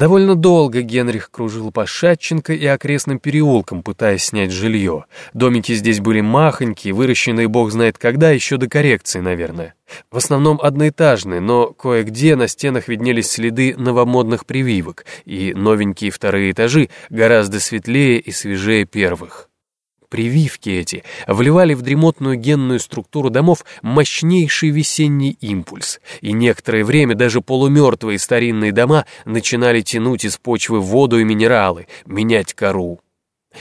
Довольно долго Генрих кружил по Шатченко и окрестным переулкам, пытаясь снять жилье. Домики здесь были махонькие, выращенные бог знает когда, еще до коррекции, наверное. В основном одноэтажные, но кое-где на стенах виднелись следы новомодных прививок, и новенькие вторые этажи гораздо светлее и свежее первых. Прививки эти вливали в дремотную генную структуру домов мощнейший весенний импульс, и некоторое время даже полумертвые старинные дома начинали тянуть из почвы воду и минералы, менять кору.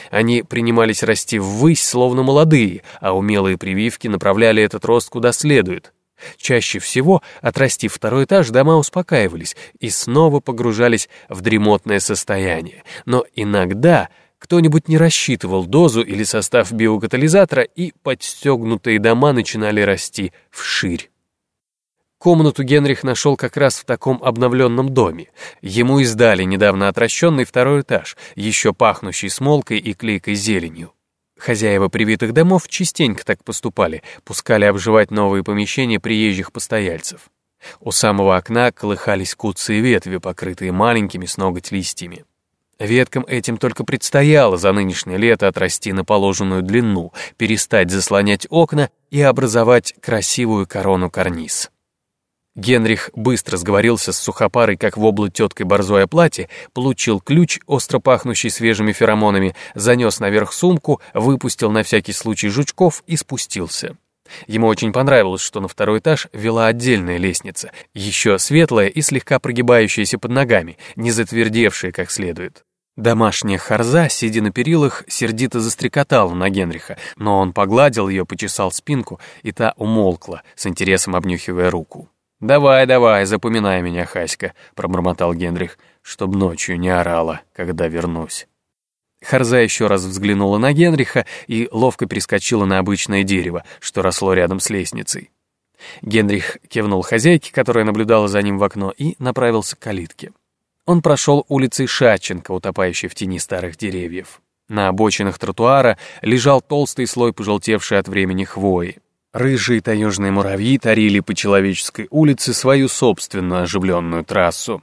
Они принимались расти ввысь, словно молодые, а умелые прививки направляли этот рост куда следует. Чаще всего, отрастив второй этаж, дома успокаивались и снова погружались в дремотное состояние. Но иногда кто-нибудь не рассчитывал дозу или состав биокатализатора, и подстегнутые дома начинали расти вширь. Комнату Генрих нашел как раз в таком обновленном доме. Ему издали недавно отращенный второй этаж, еще пахнущий смолкой и клейкой зеленью. Хозяева привитых домов частенько так поступали, пускали обживать новые помещения приезжих постояльцев. У самого окна колыхались куцые ветви, покрытые маленькими с ноготь листьями. Веткам этим только предстояло за нынешнее лето отрасти на положенную длину, перестать заслонять окна и образовать красивую корону-карниз. Генрих быстро сговорился с сухопарой, как в облу теткой борзое платье, получил ключ, остро пахнущий свежими феромонами, занес наверх сумку, выпустил на всякий случай жучков и спустился. Ему очень понравилось, что на второй этаж вела отдельная лестница, еще светлая и слегка прогибающаяся под ногами, не затвердевшая как следует. Домашняя харза, сидя на перилах, сердито застрекотала на Генриха, но он погладил ее, почесал спинку, и та умолкла, с интересом обнюхивая руку. «Давай, давай, запоминай меня, Хаська», — пробормотал Генрих, «чтоб ночью не орала, когда вернусь». Харза еще раз взглянула на Генриха и ловко перескочила на обычное дерево, что росло рядом с лестницей. Генрих кивнул хозяйке, которая наблюдала за ним в окно, и направился к калитке. Он прошел улицей Шатченко, утопающей в тени старых деревьев. На обочинах тротуара лежал толстый слой пожелтевшей от времени хвои. Рыжие таежные муравьи тарили по человеческой улице свою собственную оживленную трассу.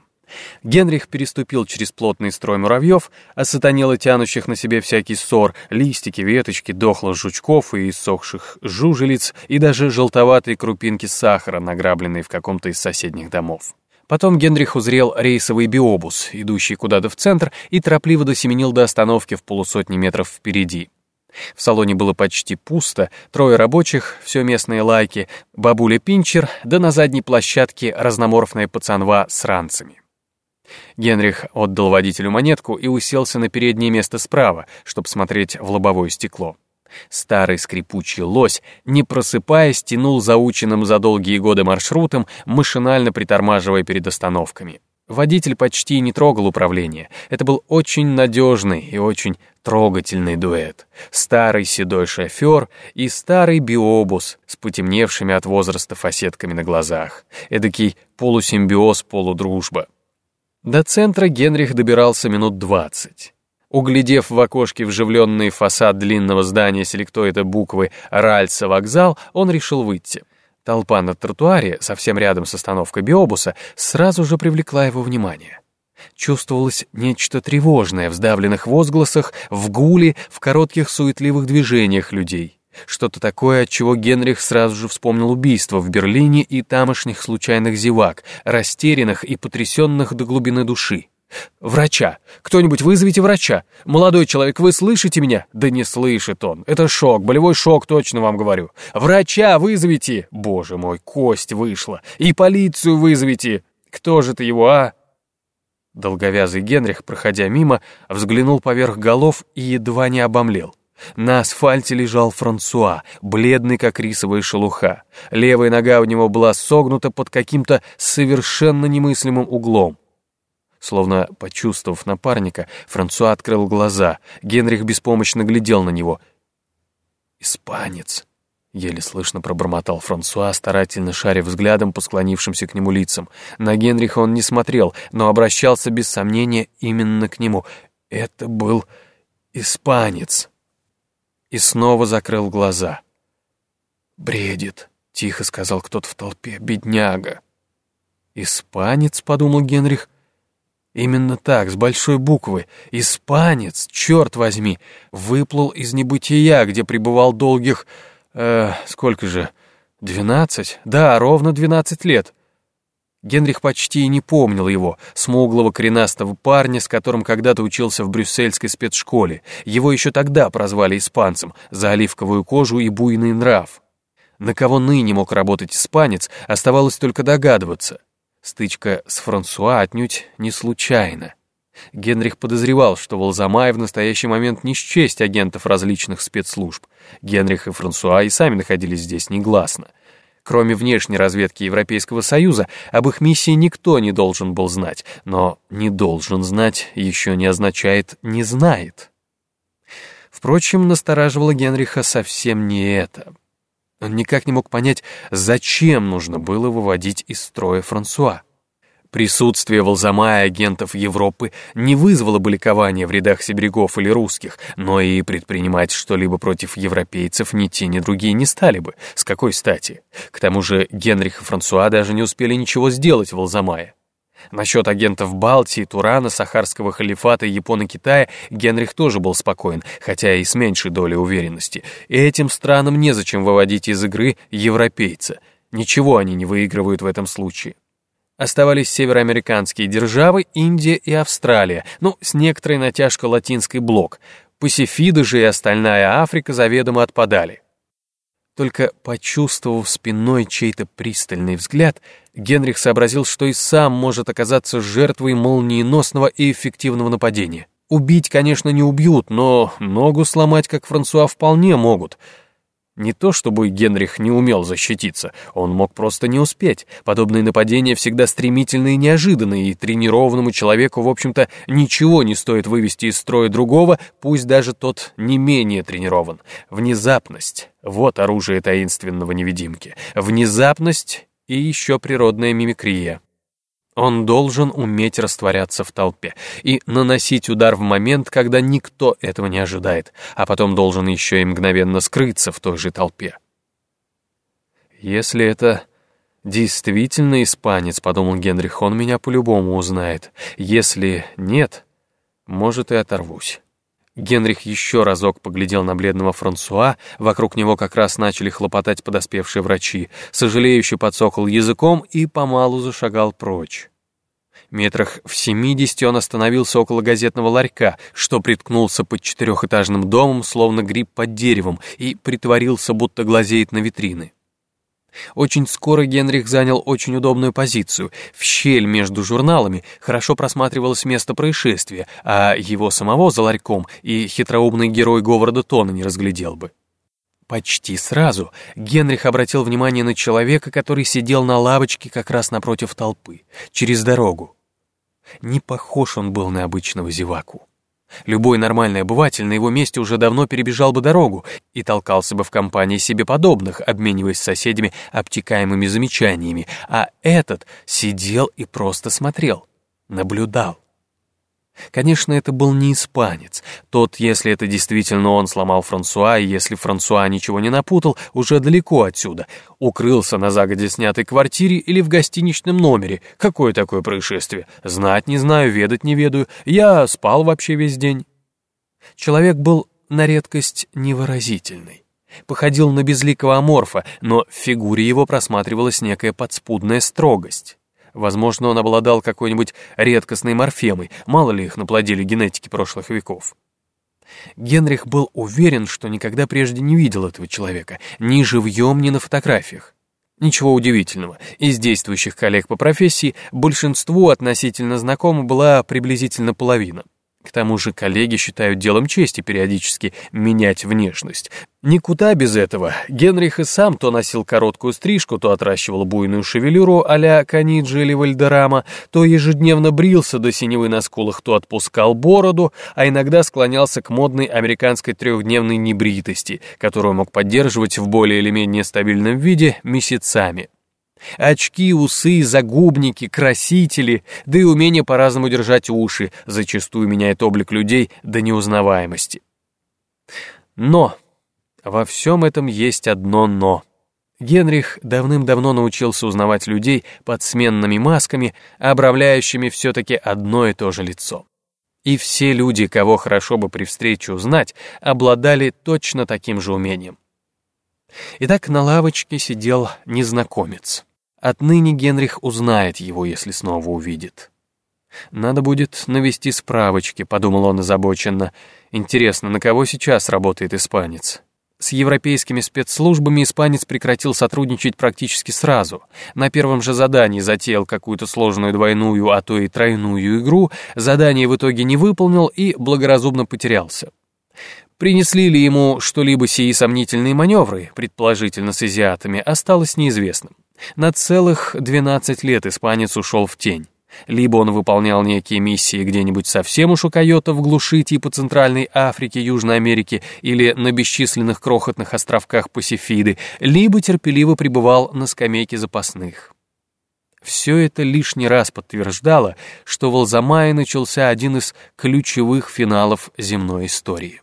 Генрих переступил через плотный строй муравьев, осатанело тянущих на себе всякий ссор, листики, веточки, дохлых жучков и иссохших жужелиц, и даже желтоватые крупинки сахара, награбленные в каком-то из соседних домов. Потом Генрих узрел рейсовый биобус, идущий куда-то в центр, и торопливо досеменил до остановки в полусотни метров впереди. В салоне было почти пусто, трое рабочих, все местные лайки, бабуля Пинчер, да на задней площадке разноморфная пацанва с ранцами. Генрих отдал водителю монетку и уселся на переднее место справа, чтобы смотреть в лобовое стекло. Старый скрипучий лось, не просыпаясь, тянул заученным за долгие годы маршрутом, машинально притормаживая перед остановками. Водитель почти не трогал управление. Это был очень надежный и очень трогательный дуэт. Старый седой шофер и старый биобус с потемневшими от возраста фасетками на глазах. Эдакий полусимбиоз-полудружба. До центра Генрих добирался минут двадцать. Углядев в окошке вживленный фасад длинного здания селектоида буквы «Ральца вокзал», он решил выйти. Толпа на тротуаре, совсем рядом с остановкой биобуса, сразу же привлекла его внимание. Чувствовалось нечто тревожное в сдавленных возгласах, в гуле, в коротких суетливых движениях людей. Что-то такое, от чего Генрих сразу же вспомнил убийство в Берлине и тамошних случайных зевак, растерянных и потрясенных до глубины души. «Врача! Кто-нибудь вызовите врача! Молодой человек, вы слышите меня?» «Да не слышит он. Это шок, болевой шок, точно вам говорю. Врача вызовите!» «Боже мой, кость вышла! И полицию вызовите! Кто же ты его, а?» Долговязый Генрих, проходя мимо, взглянул поверх голов и едва не обомлел. На асфальте лежал Франсуа, бледный, как рисовая шелуха. Левая нога у него была согнута под каким-то совершенно немыслимым углом. Словно почувствовав напарника, Франсуа открыл глаза. Генрих беспомощно глядел на него. «Испанец!» — еле слышно пробормотал Франсуа, старательно шаря взглядом по склонившимся к нему лицам. На Генриха он не смотрел, но обращался без сомнения именно к нему. «Это был испанец!» И снова закрыл глаза. «Бредит!» — тихо сказал кто-то в толпе. «Бедняга!» «Испанец?» — подумал Генрих — Именно так, с большой буквы. Испанец, черт возьми, выплыл из небытия, где пребывал долгих... Э, сколько же? Двенадцать? Да, ровно двенадцать лет. Генрих почти и не помнил его, смуглого коренастого парня, с которым когда-то учился в брюссельской спецшколе. Его еще тогда прозвали испанцем за оливковую кожу и буйный нрав. На кого ныне мог работать испанец, оставалось только догадываться. Стычка с Франсуа отнюдь не случайна. Генрих подозревал, что Волзамай в настоящий момент не счесть агентов различных спецслужб. Генрих и Франсуа и сами находились здесь негласно. Кроме внешней разведки Европейского Союза, об их миссии никто не должен был знать, но «не должен знать» еще не означает «не знает». Впрочем, настораживало Генриха совсем не это. Он никак не мог понять, зачем нужно было выводить из строя Франсуа. Присутствие Волзама и агентов Европы не вызвало бы ликования в рядах сибиряков или русских, но и предпринимать что-либо против европейцев ни те, ни другие не стали бы. С какой стати? К тому же Генрих и Франсуа даже не успели ничего сделать в Волзамае. Насчет агентов Балтии, Турана, Сахарского халифата и Японо-Китая Генрих тоже был спокоен, хотя и с меньшей долей уверенности. Этим странам незачем выводить из игры европейца. Ничего они не выигрывают в этом случае. Оставались североамериканские державы, Индия и Австралия, ну, с некоторой натяжкой латинский блок. Пасифиды же и остальная Африка заведомо отпадали. Только почувствовав спиной чей-то пристальный взгляд, Генрих сообразил, что и сам может оказаться жертвой молниеносного и эффективного нападения. Убить, конечно, не убьют, но ногу сломать, как Франсуа, вполне могут — не то чтобы Генрих не умел защититься, он мог просто не успеть. Подобные нападения всегда стремительные и неожиданные, и тренированному человеку, в общем-то, ничего не стоит вывести из строя другого, пусть даже тот не менее тренирован. Внезапность — вот оружие таинственного невидимки. Внезапность и еще природная мимикрия. Он должен уметь растворяться в толпе и наносить удар в момент, когда никто этого не ожидает, а потом должен еще и мгновенно скрыться в той же толпе. Если это действительно испанец, подумал Генрих, он меня по-любому узнает. Если нет, может и оторвусь. Генрих еще разок поглядел на бледного Франсуа, вокруг него как раз начали хлопотать подоспевшие врачи, сожалеюще подсокал языком и помалу зашагал прочь. Метрах в семидесяти он остановился около газетного ларька, что приткнулся под четырехэтажным домом, словно гриб под деревом, и притворился, будто глазеет на витрины. Очень скоро Генрих занял очень удобную позицию. В щель между журналами хорошо просматривалось место происшествия, а его самого за ларьком и хитроумный герой Говарда Тона не разглядел бы. Почти сразу Генрих обратил внимание на человека, который сидел на лавочке как раз напротив толпы, через дорогу. Не похож он был на обычного зеваку. Любой нормальный обыватель на его месте уже давно перебежал бы дорогу и толкался бы в компании себе подобных, обмениваясь с соседями обтекаемыми замечаниями, а этот сидел и просто смотрел, наблюдал. Конечно, это был не испанец. Тот, если это действительно он сломал Франсуа, и если Франсуа ничего не напутал, уже далеко отсюда. Укрылся на загоде снятой квартире или в гостиничном номере. Какое такое происшествие? Знать не знаю, ведать не ведаю. Я спал вообще весь день. Человек был на редкость невыразительный. Походил на безликого аморфа, но в фигуре его просматривалась некая подспудная строгость. Возможно, он обладал какой-нибудь редкостной морфемой, мало ли их наплодили генетики прошлых веков. Генрих был уверен, что никогда прежде не видел этого человека, ни живьем, ни на фотографиях. Ничего удивительного, из действующих коллег по профессии большинству относительно знакома была приблизительно половина. К тому же коллеги считают делом чести периодически менять внешность. Никуда без этого. Генрих и сам то носил короткую стрижку, то отращивал буйную шевелюру а-ля Каниджи или Вальдерама, то ежедневно брился до синевы на скулах, то отпускал бороду, а иногда склонялся к модной американской трехдневной небритости, которую мог поддерживать в более или менее стабильном виде месяцами. Очки, усы, загубники, красители, да и умение по-разному держать уши зачастую меняет облик людей до неузнаваемости. Но во всем этом есть одно «но». Генрих давным-давно научился узнавать людей под сменными масками, обравляющими все-таки одно и то же лицо. И все люди, кого хорошо бы при встрече узнать, обладали точно таким же умением. Итак, на лавочке сидел незнакомец. Отныне Генрих узнает его, если снова увидит. «Надо будет навести справочки», — подумал он озабоченно. «Интересно, на кого сейчас работает испанец?» С европейскими спецслужбами испанец прекратил сотрудничать практически сразу. На первом же задании затеял какую-то сложную двойную, а то и тройную игру, задание в итоге не выполнил и благоразумно потерялся. Принесли ли ему что-либо сии сомнительные маневры, предположительно с азиатами, осталось неизвестным. На целых 12 лет испанец ушел в тень. Либо он выполнял некие миссии где-нибудь совсем уж у койота в глуши типа Центральной Африки, Южной Америки или на бесчисленных крохотных островках Пасифиды, либо терпеливо пребывал на скамейке запасных. Все это лишний раз подтверждало, что в Алзамае начался один из ключевых финалов земной истории.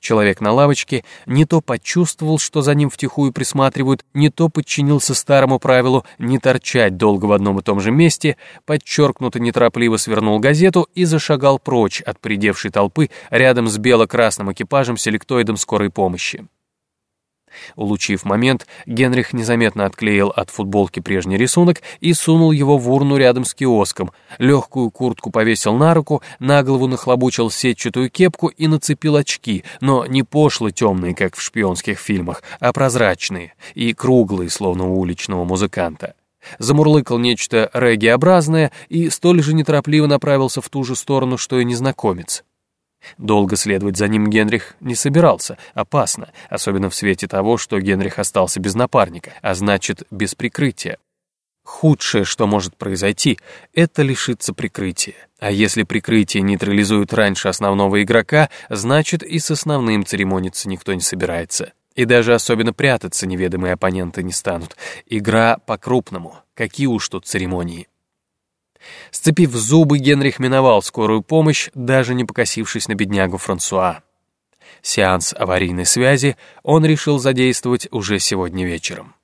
Человек на лавочке не то почувствовал, что за ним втихую присматривают, не то подчинился старому правилу не торчать долго в одном и том же месте, подчеркнуто неторопливо свернул газету и зашагал прочь от придевшей толпы рядом с бело-красным экипажем селектоидом скорой помощи. Улучив момент, Генрих незаметно отклеил от футболки прежний рисунок и сунул его в урну рядом с киоском, легкую куртку повесил на руку, на голову нахлобучил сетчатую кепку и нацепил очки, но не пошло темные, как в шпионских фильмах, а прозрачные и круглые, словно у уличного музыканта. Замурлыкал нечто регги-образное и столь же неторопливо направился в ту же сторону, что и незнакомец. Долго следовать за ним Генрих не собирался, опасно, особенно в свете того, что Генрих остался без напарника, а значит, без прикрытия. Худшее, что может произойти, это лишиться прикрытия. А если прикрытие нейтрализуют раньше основного игрока, значит и с основным церемониться никто не собирается. И даже особенно прятаться неведомые оппоненты не станут. Игра по-крупному. Какие уж тут церемонии. Сцепив зубы, Генрих миновал скорую помощь, даже не покосившись на беднягу Франсуа. Сеанс аварийной связи он решил задействовать уже сегодня вечером.